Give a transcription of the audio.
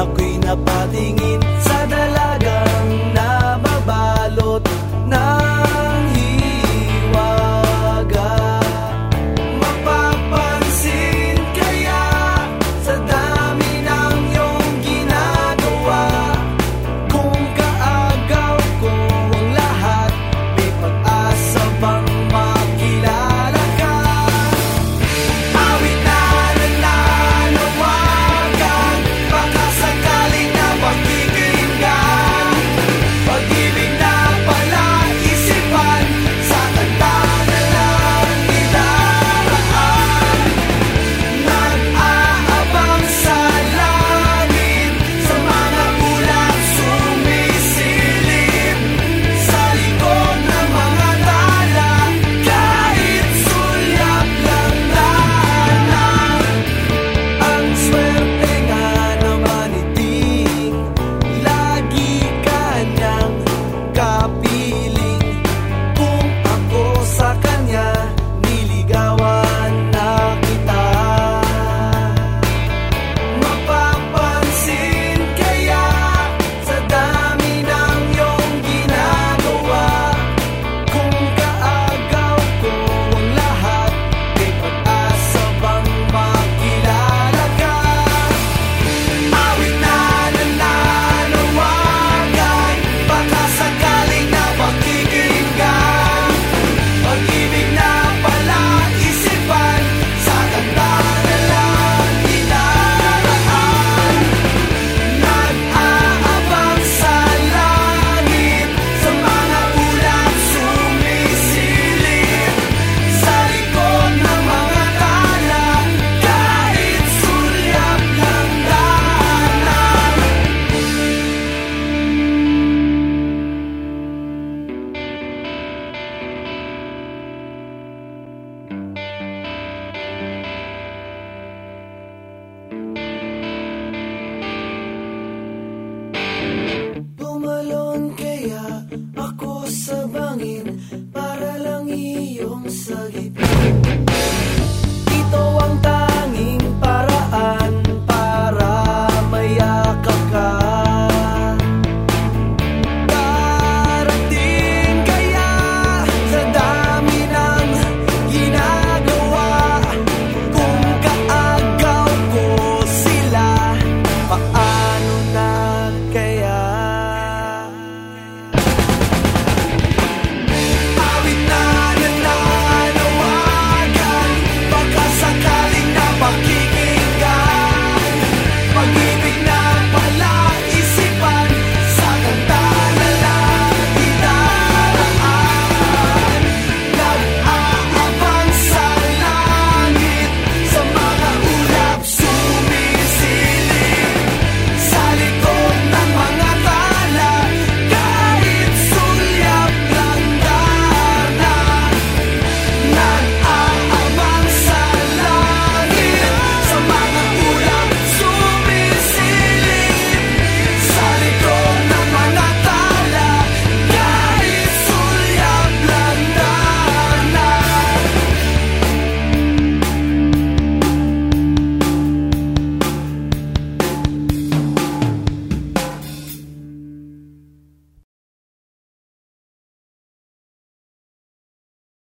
ako'y napatingin. So bad.